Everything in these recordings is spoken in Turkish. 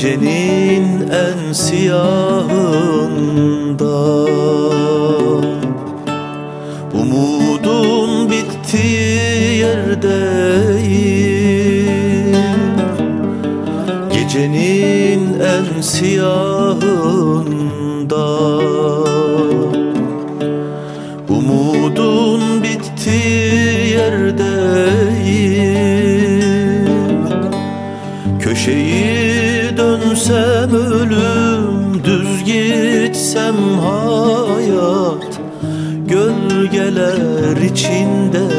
Gecenin en siyahında. Umudun bittiği yerdeyim. Gecenin en siyahında. Umudun bittiği yerdeyim Köşeyi dönsem ölüm Düz gitsem hayat. Gölgeler içindeyim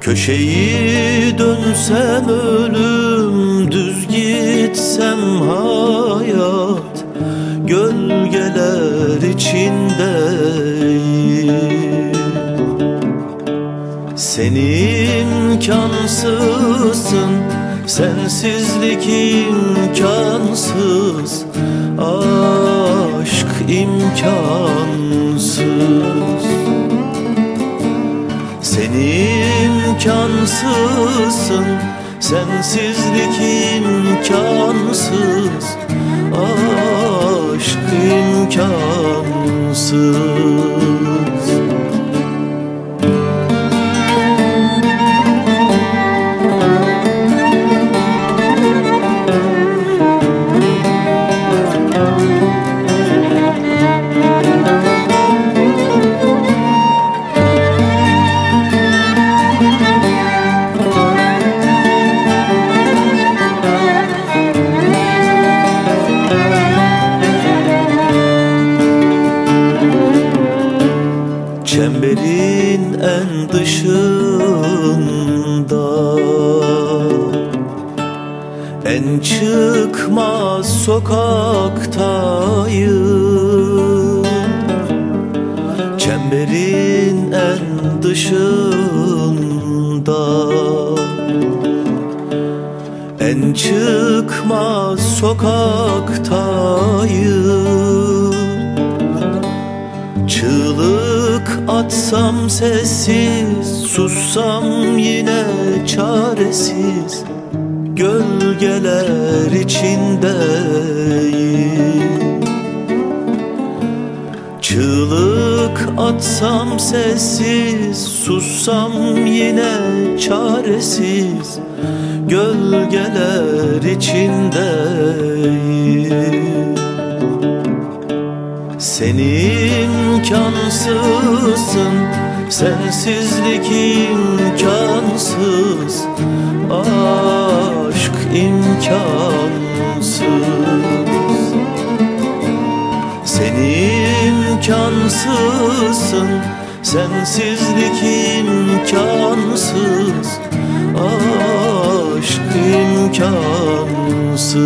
Köşeyi dönsem ölüm Düz gitsem hayat. Gölgeler içindeyim Sen imkansızsın Sensizlik imkansız Aşk imkansız. Sen imkansızsın Sensizlik imkansız Aşk imkansız Çemberin en dışında. En çıkmaz sokaktayım. Çemberin en dışında. En çıkmaz sokaktayım Atsam sessiz Sussam yine çaresiz. Gölgeler içindeyim. Çığlık atsam sessiz Sussam yine çaresiz. Gölgeler içindeyim sen imkansızsın Sensizlik imkansız Aşk imkansız. Sen imkansızsın Sensizlik imkansız Aşk imkansız